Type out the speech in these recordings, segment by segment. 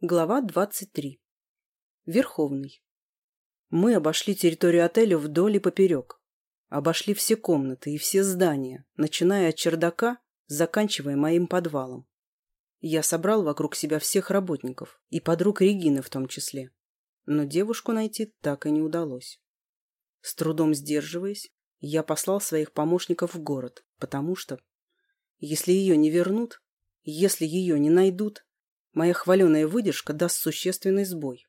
Глава 23. Верховный. Мы обошли территорию отеля вдоль и поперек. Обошли все комнаты и все здания, начиная от чердака, заканчивая моим подвалом. Я собрал вокруг себя всех работников, и подруг Регины в том числе. Но девушку найти так и не удалось. С трудом сдерживаясь, я послал своих помощников в город, потому что... Если ее не вернут, если ее не найдут, Моя хваленая выдержка даст существенный сбой.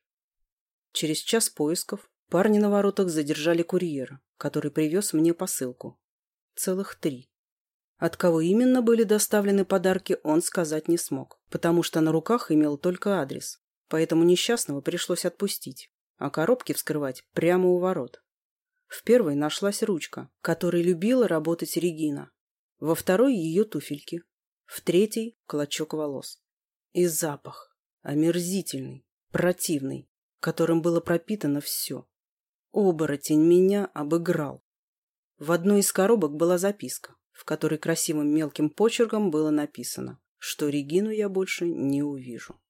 Через час поисков парни на воротах задержали курьера, который привез мне посылку. Целых три. От кого именно были доставлены подарки, он сказать не смог, потому что на руках имел только адрес, поэтому несчастного пришлось отпустить, а коробки вскрывать прямо у ворот. В первой нашлась ручка, которой любила работать Регина, во второй ее туфельки, в третий – клочок волос. И запах, омерзительный, противный, которым было пропитано все. Оборотень меня обыграл. В одной из коробок была записка, в которой красивым мелким почерком было написано, что Регину я больше не увижу.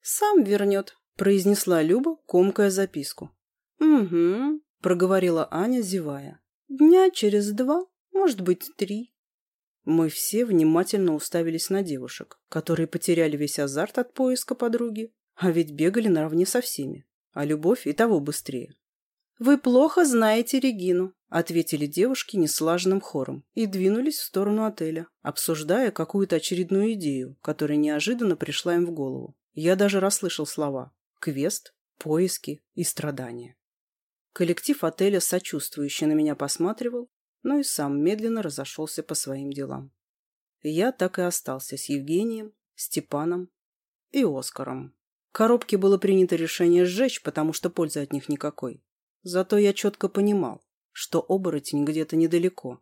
«Сам вернет», — произнесла Люба, комкая записку. «Угу», — проговорила Аня, зевая. «Дня через два, может быть, три». Мы все внимательно уставились на девушек, которые потеряли весь азарт от поиска подруги, а ведь бегали наравне со всеми, а любовь и того быстрее. «Вы плохо знаете Регину», — ответили девушки неслаженным хором и двинулись в сторону отеля, обсуждая какую-то очередную идею, которая неожиданно пришла им в голову. Я даже расслышал слова «квест», «поиски» и «страдания». Коллектив отеля сочувствующе на меня посматривал, но и сам медленно разошелся по своим делам. Я так и остался с Евгением, Степаном и Оскаром. Коробки было принято решение сжечь, потому что пользы от них никакой. Зато я четко понимал, что оборотень где-то недалеко.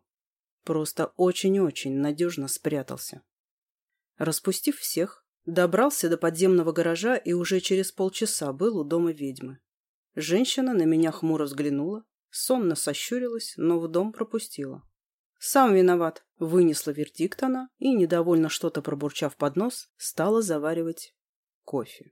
Просто очень-очень надежно спрятался. Распустив всех, добрался до подземного гаража и уже через полчаса был у дома ведьмы. Женщина на меня хмуро взглянула, сонно сощурилась, но в дом пропустила. «Сам виноват», — вынесла вердикт она и, недовольно что-то пробурчав под нос, стала заваривать кофе.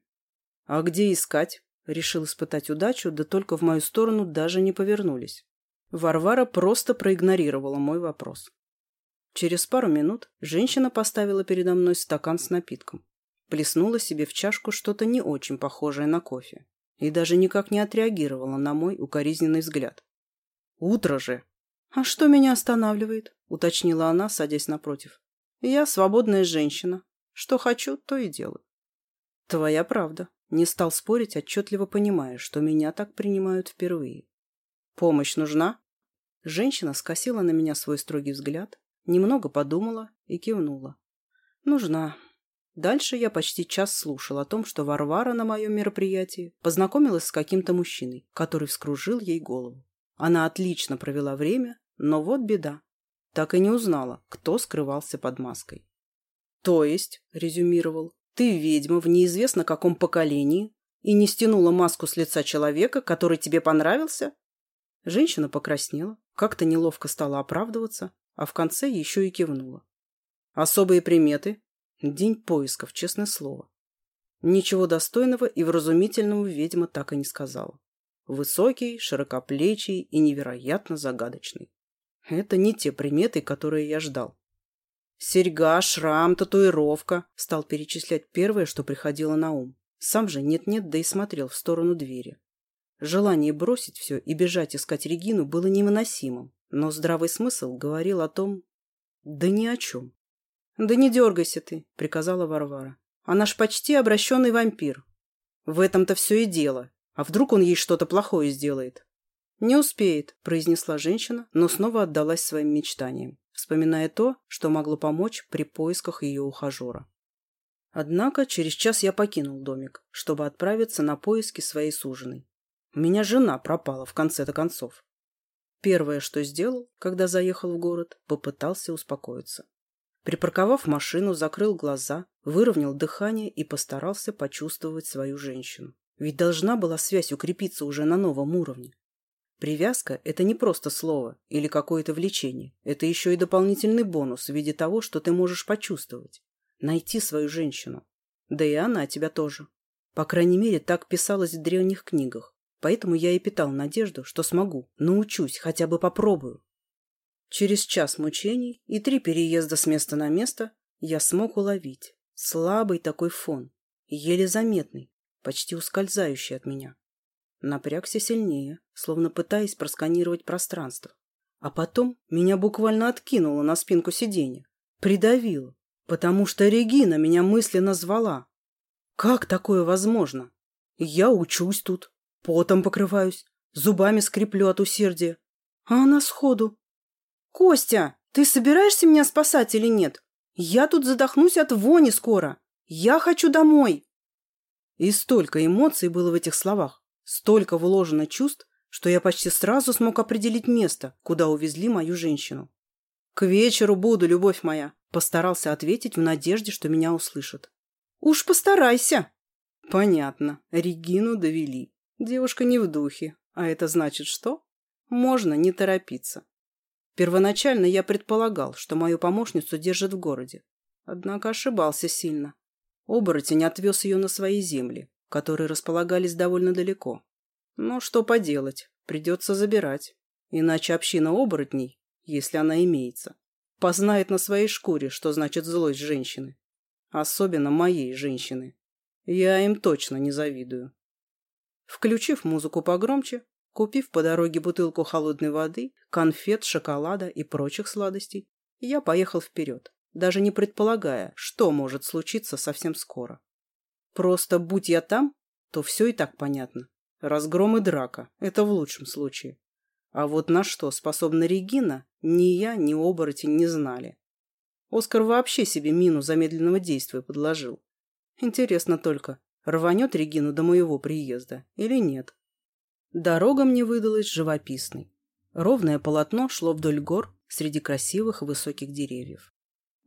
«А где искать?» — решил испытать удачу, да только в мою сторону даже не повернулись. Варвара просто проигнорировала мой вопрос. Через пару минут женщина поставила передо мной стакан с напитком. Плеснула себе в чашку что-то не очень похожее на кофе и даже никак не отреагировала на мой укоризненный взгляд. Утро же. А что меня останавливает? Уточнила она, садясь напротив. Я свободная женщина. Что хочу, то и делаю. Твоя правда. Не стал спорить, отчетливо понимая, что меня так принимают впервые. Помощь нужна? Женщина скосила на меня свой строгий взгляд, немного подумала и кивнула. Нужна. Дальше я почти час слушал о том, что Варвара на моем мероприятии познакомилась с каким-то мужчиной, который вскружил ей голову. Она отлично провела время, но вот беда. Так и не узнала, кто скрывался под маской. «То есть», — резюмировал, — «ты ведьма в неизвестно каком поколении и не стянула маску с лица человека, который тебе понравился?» Женщина покраснела, как-то неловко стала оправдываться, а в конце еще и кивнула. «Особые приметы?» День поисков, честное слово. Ничего достойного и вразумительного ведьма так и не сказала. Высокий, широкоплечий и невероятно загадочный. Это не те приметы, которые я ждал. «Серьга, шрам, татуировка», — стал перечислять первое, что приходило на ум. Сам же нет-нет, да и смотрел в сторону двери. Желание бросить все и бежать искать Регину было невыносимым, но здравый смысл говорил о том... Да ни о чем. «Да не дергайся ты», — приказала Варвара. «Она ж почти обращенный вампир. В этом-то все и дело. А вдруг он ей что-то плохое сделает? «Не успеет», – произнесла женщина, но снова отдалась своим мечтаниям, вспоминая то, что могло помочь при поисках ее ухажера. Однако через час я покинул домик, чтобы отправиться на поиски своей суженой. У меня жена пропала в конце-то концов. Первое, что сделал, когда заехал в город, попытался успокоиться. Припарковав машину, закрыл глаза, выровнял дыхание и постарался почувствовать свою женщину. Ведь должна была связь укрепиться уже на новом уровне. Привязка – это не просто слово или какое-то влечение. Это еще и дополнительный бонус в виде того, что ты можешь почувствовать. Найти свою женщину. Да и она тебя тоже. По крайней мере, так писалось в древних книгах. Поэтому я и питал надежду, что смогу, научусь, хотя бы попробую. Через час мучений и три переезда с места на место я смог уловить слабый такой фон, еле заметный, почти ускользающий от меня. Напрягся сильнее, словно пытаясь просканировать пространство. А потом меня буквально откинуло на спинку сиденья, придавило, потому что Регина меня мысленно звала. Как такое возможно? Я учусь тут, потом покрываюсь, зубами скреплю от усердия. А она сходу. «Костя, ты собираешься меня спасать или нет? Я тут задохнусь от вони скоро. Я хочу домой!» И столько эмоций было в этих словах, столько вложено чувств, что я почти сразу смог определить место, куда увезли мою женщину. «К вечеру буду, любовь моя», – постарался ответить в надежде, что меня услышат. «Уж постарайся!» «Понятно. Регину довели. Девушка не в духе. А это значит что? Можно не торопиться. Первоначально я предполагал, что мою помощницу держат в городе. Однако ошибался сильно. Оборотень отвез ее на свои земли, которые располагались довольно далеко. Но что поделать, придется забирать. Иначе община оборотней, если она имеется, познает на своей шкуре, что значит злость женщины. Особенно моей женщины. Я им точно не завидую. Включив музыку погромче, купив по дороге бутылку холодной воды, конфет, шоколада и прочих сладостей, я поехал вперед даже не предполагая, что может случиться совсем скоро. Просто будь я там, то все и так понятно. Разгром и драка – это в лучшем случае. А вот на что способна Регина, ни я, ни оборотень не знали. Оскар вообще себе мину замедленного действия подложил. Интересно только, рванет Регину до моего приезда или нет. Дорога мне выдалась живописной. Ровное полотно шло вдоль гор среди красивых высоких деревьев.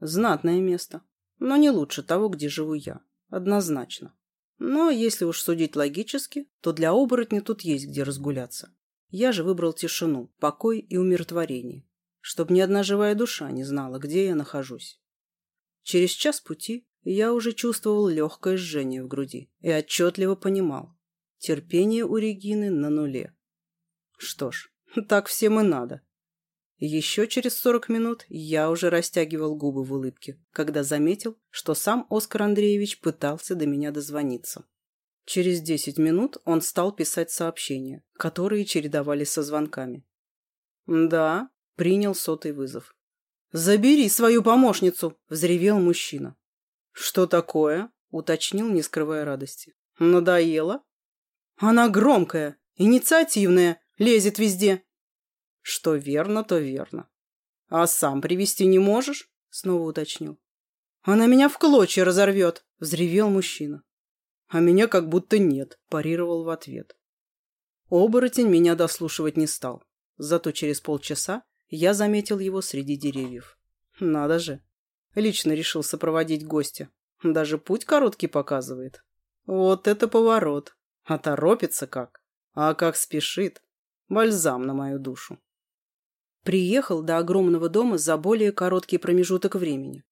Знатное место. Но не лучше того, где живу я. Однозначно. Но если уж судить логически, то для оборотня тут есть где разгуляться. Я же выбрал тишину, покой и умиротворение, чтобы ни одна живая душа не знала, где я нахожусь. Через час пути я уже чувствовал легкое жжение в груди и отчетливо понимал. Терпение у Регины на нуле. Что ж, так всем и надо. Еще через 40 минут я уже растягивал губы в улыбке, когда заметил, что сам Оскар Андреевич пытался до меня дозвониться. Через 10 минут он стал писать сообщения, которые чередовались со звонками. «Да», — принял сотый вызов. «Забери свою помощницу!» — взревел мужчина. «Что такое?» — уточнил, не скрывая радости. «Надоело?» «Она громкая, инициативная, лезет везде, что верно, то верно. А сам привести не можешь? Снова уточнил. Она меня в клочья разорвет, взревел мужчина. А меня как будто нет, парировал в ответ. Оборотень меня дослушивать не стал. Зато через полчаса я заметил его среди деревьев. Надо же. Лично решил сопроводить гостя. Даже путь короткий показывает. Вот это поворот. А торопится как. А как спешит. Бальзам на мою душу. Приехал до огромного дома за более короткий промежуток времени.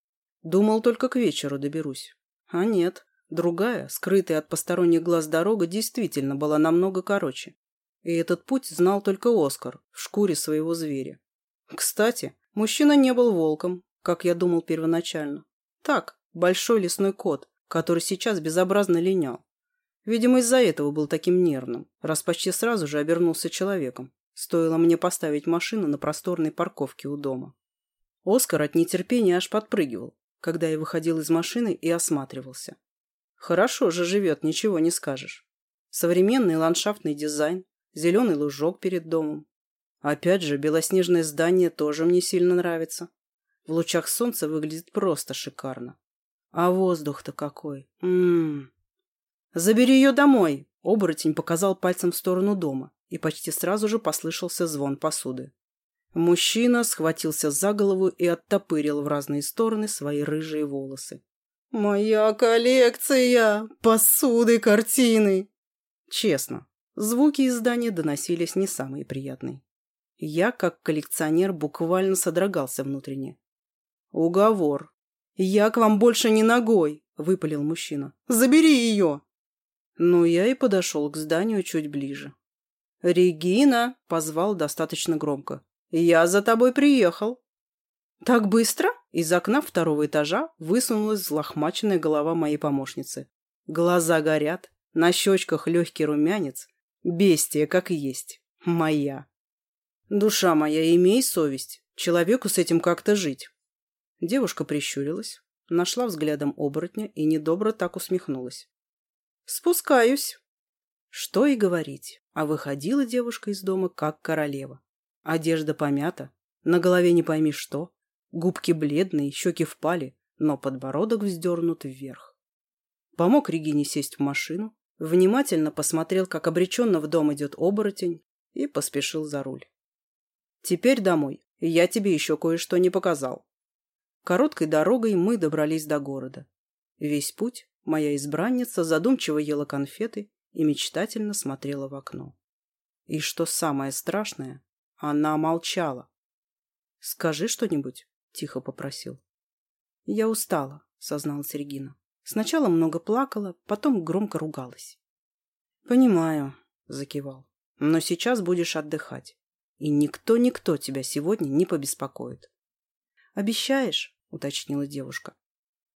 Думал, только к вечеру доберусь. А нет, другая, скрытая от посторонних глаз дорога, действительно была намного короче. И этот путь знал только Оскар в шкуре своего зверя. Кстати, мужчина не был волком, как я думал первоначально. Так, большой лесной кот, который сейчас безобразно линял. Видимо, из-за этого был таким нервным, раз почти сразу же обернулся человеком. Стоило мне поставить машину на просторной парковке у дома. Оскар от нетерпения аж подпрыгивал, когда я выходил из машины и осматривался. Хорошо же живет, ничего не скажешь. Современный ландшафтный дизайн, зеленый лужок перед домом. Опять же, белоснежное здание тоже мне сильно нравится. В лучах солнца выглядит просто шикарно. А воздух-то какой! М -м -м. «Забери ее домой!» Оборотень показал пальцем в сторону дома и почти сразу же послышался звон посуды. Мужчина схватился за голову и оттопырил в разные стороны свои рыжие волосы. «Моя коллекция! Посуды, картины!» Честно, звуки из здания доносились не самые приятные. Я, как коллекционер, буквально содрогался внутренне. «Уговор. Я к вам больше не ногой!» – выпалил мужчина. «Забери ее!» Но я и подошел к зданию чуть ближе. «Регина!» – позвал достаточно громко. «Я за тобой приехал!» Так быстро из окна второго этажа высунулась взлохмаченная голова моей помощницы. Глаза горят, на щечках легкий румянец. Бестия, как есть. Моя. Душа моя, имей совесть. Человеку с этим как-то жить. Девушка прищурилась, нашла взглядом оборотня и недобро так усмехнулась. «Спускаюсь», что и говорить, а выходила девушка из дома как королева. Одежда помята, на голове не пойми что, губки бледные, щеки впали, но подбородок вздернут вверх. Помог Регине сесть в машину, внимательно посмотрел, как обреченно в дом идет оборотень, и поспешил за руль. «Теперь домой, я тебе еще кое-что не показал». Короткой дорогой мы добрались до города. Весь путь моя избранница задумчиво ела конфеты и мечтательно смотрела в окно. И что самое страшное, она молчала. «Скажи что-нибудь», — тихо попросил. «Я устала», — созналась Регина. Сначала много плакала, потом громко ругалась. «Понимаю», — закивал. «Но сейчас будешь отдыхать. И никто-никто тебя сегодня не побеспокоит». «Обещаешь?» — уточнила девушка.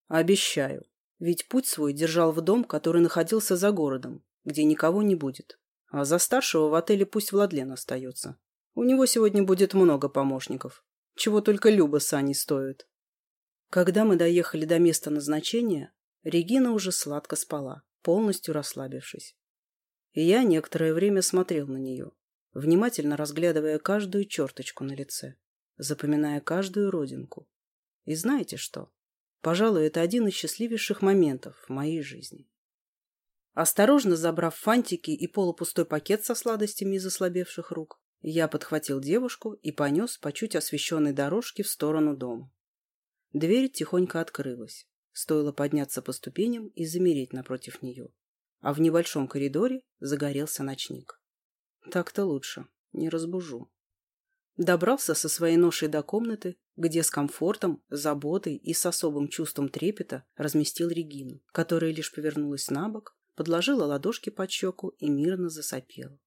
«Обещаю. Ведь путь свой держал в дом, который находился за городом, где никого не будет. А за старшего в отеле пусть Владлен остается. У него сегодня будет много помощников. Чего только Люба с Аней стоит. Когда мы доехали до места назначения, Регина уже сладко спала, полностью расслабившись. И я некоторое время смотрел на нее, внимательно разглядывая каждую черточку на лице, запоминая каждую родинку. И знаете что? Пожалуй, это один из счастливейших моментов в моей жизни. Осторожно забрав фантики и полупустой пакет со сладостями из ослабевших рук, я подхватил девушку и понес по чуть освещенной дорожке в сторону дома. Дверь тихонько открылась. Стоило подняться по ступеням и замереть напротив нее. А в небольшом коридоре загорелся ночник. Так-то лучше, не разбужу. Добрался со своей ношей до комнаты, где с комфортом, заботой и с особым чувством трепета разместил Регину, которая лишь повернулась на бок подложила ладошки под щеку и мирно засопела.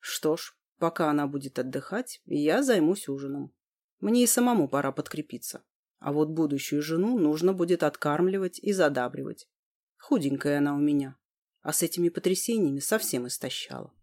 Что ж, пока она будет отдыхать, я займусь ужином. Мне и самому пора подкрепиться. А вот будущую жену нужно будет откармливать и задабривать. Худенькая она у меня, а с этими потрясениями совсем истощала.